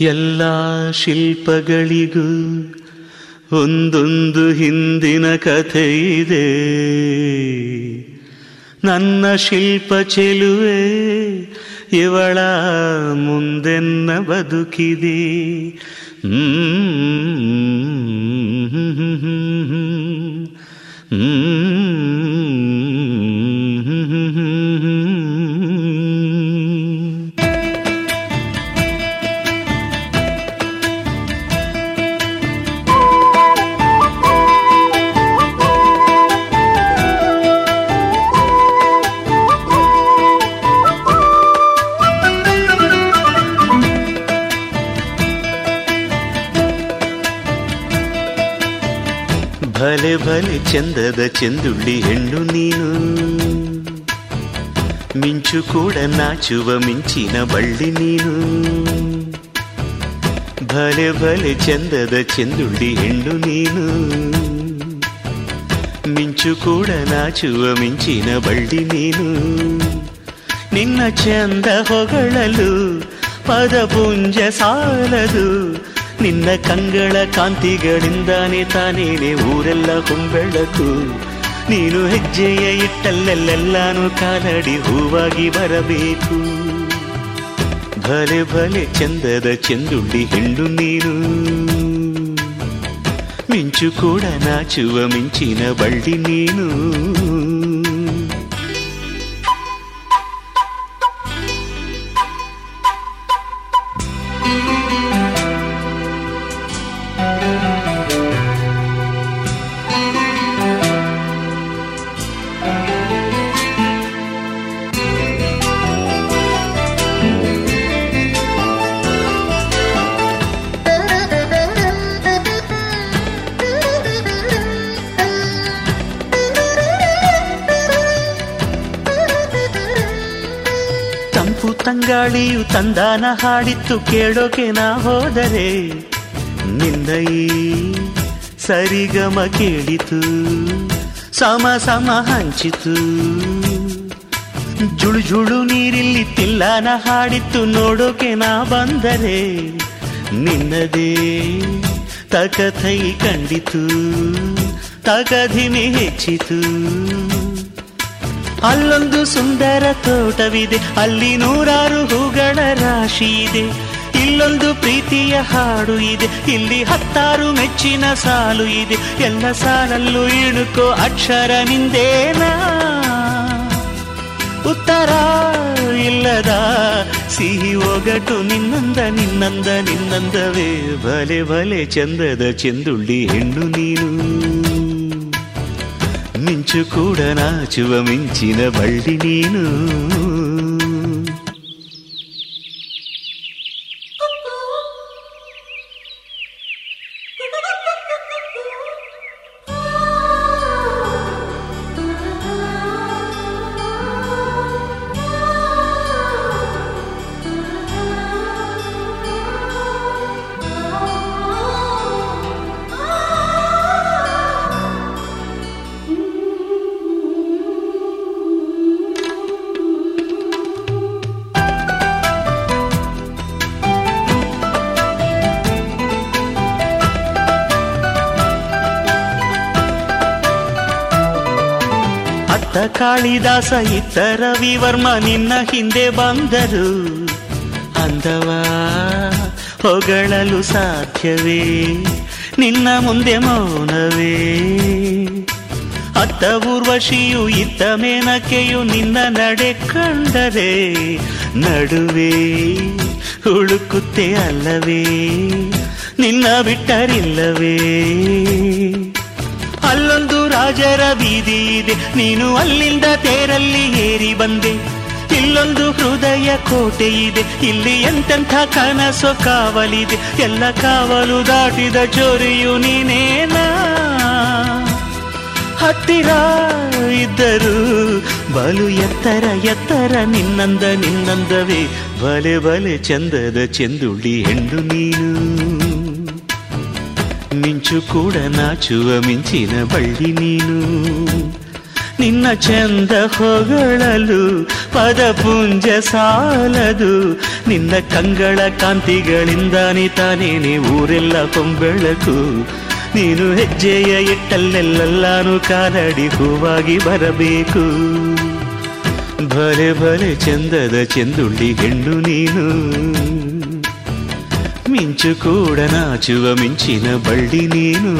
ಎಲ್ಲ ಶಿಲ್ಪಗಳಿಗೂ ಒಂದೊಂದು ಹಿಂದಿನ ಕಥೆ ಇದೆ. ನನ್ನ ಶಿಲ್ಪ ಚೆಲುವೆ ಇವಳ ಮುಂದೆನ್ನ ಬದುಕಿದೆ. ಹ್ಮ್. ಭಲೆ ಭಲೆ ಚಂದದ ಚೆಂದುಳ್ಳಿ ಹೆಣ್ಣು ನೀನು ಮಿಂಚು ಕೂಡ ನಾಚುವ ಮಿಂಚಿನ ಬಳ್ಳಿ ನೀನು ಭಲೆ ಭಲೆ ಚಂದದ ಚೆಂದುಳ್ಳಿ ಹೆಣ್ಣು ನೀನು ಮಿಂಚು ಕೂಡ ನಾಚುವ ಮಿಂಚಿನ ಬಳ್ಳಿ ನೀನು ನಿನ್ನ ಚಂದ ಹೊಗಳಲು ಪದಪುಂಜ ಸಾಲದು ನಿನ್ನ ಕಂಗಳ ಕಾಂತಿಗಳಿಂದಾನೆ ತಾನೇನೆ ಊರೆಲ್ಲ ಹೊಂಬೆಳಕು ನೀನು ಹೆಜ್ಜೆಯ ಇಟ್ಟಲ್ಲೆಲ್ಲೆಲ್ಲಾನು ಕಾಲಡಿ ಹೂವಾಗಿ ಬರಬೇಕು. ಭಲೆ ಭಲೆ ಚಂದದ ಚೆಂದುಳ್ಳಿ ಹೆಂಡು ನೀನು. ಮಿಂಚು ಕೂಡ ನಾಚುವ ಮಿಂಚಿನ ಬಳ್ಳಿ ನೀನು. ತಂಪು ತಂಗಾಳಿಯು ತಂದಾನ ಹಾಡಿತ್ತು ಕೇಳೋಕೆ ನಾ ಹೋದರೆ. ನಿಂದೈ ಸರಿಗಮ ಕೇಳಿತು, ಸಮ ಸಮ ಹಂಚಿತು. ಜುಳು ಜುಳು ನೀರಿಲ್ಲಿ ತಿಲ್ಲಾನ ಹಾಡಿತ್ತು ನೋಡೋಕೆ ನಾ ಬಂದರೆ. ನಿನ್ನದೇ ತಕಥೈ ಕಂಡಿತು ತಕಧಿಮಿ ಹೆಚ್ಚಿತು. ಅಲ್ಲೊಂದು ಸುಂದರ ತೋಟವಿದೆ, ಅಲ್ಲಿ ನೂರಾರು ಹೂಗಳ ರಾಶಿ ಇದೆ. ಇಲ್ಲೊಂದು ಪ್ರೀತಿಯ ಹಾಡು ಇದೆ, ಇಲ್ಲಿ ಹತ್ತಾರು ಮೆಚ್ಚಿನ ಸಾಲು ಇದೆ. ಎಲ್ಲ ಸಾಲಲ್ಲೂ ಇಣುಕೋ ಅಕ್ಷರ ನಿಂದೇನಾ? ಉತ್ತರ ಇಲ್ಲದ ಸಿಹಿ ಒಗಟು ನಿನ್ನಂದ ನಿನ್ನಂದ, ನಿನ್ನಂದವೇ. ಬಲೆ ಬಲೆ ಚಂದದ ಚೆಂದುಳ್ಳಿ ಹೆಣ್ಣು ನೀನು. ಮಿಂಚು ಕೂಡ ನಾಚುವ ಮಿಂಚಿನ ಬಳ್ಳಿ ನೀನು ಅತ್ತ ಕಾಳಿದಾಸ ಇತ್ತ ರವಿವರ್ಮ ನಿನ್ನ ಹಿಂದೆ ಬಂದರು. ಅಂದವಾ, ಹೊಗಳಲು ಸಾಧ್ಯವೇ? ನಿನ್ನ ಮುಂದೆ ಮೌನವೇ? ಅತ್ತ ಊರ್ವಶಿಯು ಇತ್ತ ಮೇನಕೆಯು ನಿನ್ನ ನಡೆ ಕಂಡರೆ? ನಡುವೆ ಹುಳುಕುತ್ತೆ ಅಲ್ಲವೇ? ನಿನ್ನ ಬಿಟ್ಟರಿಲ್ಲವೇ? ಅಲ್ಲೊಂದು ರಾಜರ ಬೀದಿ ಇದೆ. ನೀನು ಅಲ್ಲಿಂದ ತೇರಲ್ಲಿ ಏರಿ ಬಂದೆ. ಇಲ್ಲೊಂದು ಹೃದಯ ಕೋಟೆ ಇದೆ. ಇಲ್ಲಿ ಎಂತೆಂಥ ಕನಸು ಕಾವಲಿದೆ. ಎಲ್ಲ ಕಾವಲು ದಾಟಿದ ಚೋರಿಯು ನೀನೇನ? ಹತ್ತಿರ ಇದ್ದರು ಬಲು ಎತ್ತರ ಎತ್ತರ ನಿನ್ನಂದ ನಿನ್ನಂದವೇ. ಬಲೆ ಬಲೆ ಚಂದದ ಚೆಂದುಳ್ಳಿ ಹೆಣ್ಣು ನೀನು. ಮಿಂಚು ಕೂಡ ನಾಚುವ ಮಿಂಚಿನ ಬಳ್ಳಿ ನೀನು. ನಿನ್ನ ಚಂದ ಹೊಗಳಲು ಪದಪುಂಜ ಸಾಲದು. ನಿನ್ನ ಕಂಗಳ ಕಾಂತಿಗಳಿಂದಾನೆ ತಾನೇನೆ ಊರೆಲ್ಲ ಕೊಂಬೆಳಕು ನೀನು ಹೆಜ್ಜೆಯ ಇಟ್ಟಲ್ಲೆಲ್ಲಾನು ಕಾಲಡಿ ಹೂವಾಗಿ ಬರಬೇಕು. ಭಲೆ ಭಲೆ ಚಂದದ ಚೆಂದುಳ್ಳಿ ಹೆಣ್ಣು ನೀನು. ಮಿಂಚು ಕೂಡ ನಾಚುವ ಮಿಂಚಿನ ಬಳ್ಳಿ ನೀನು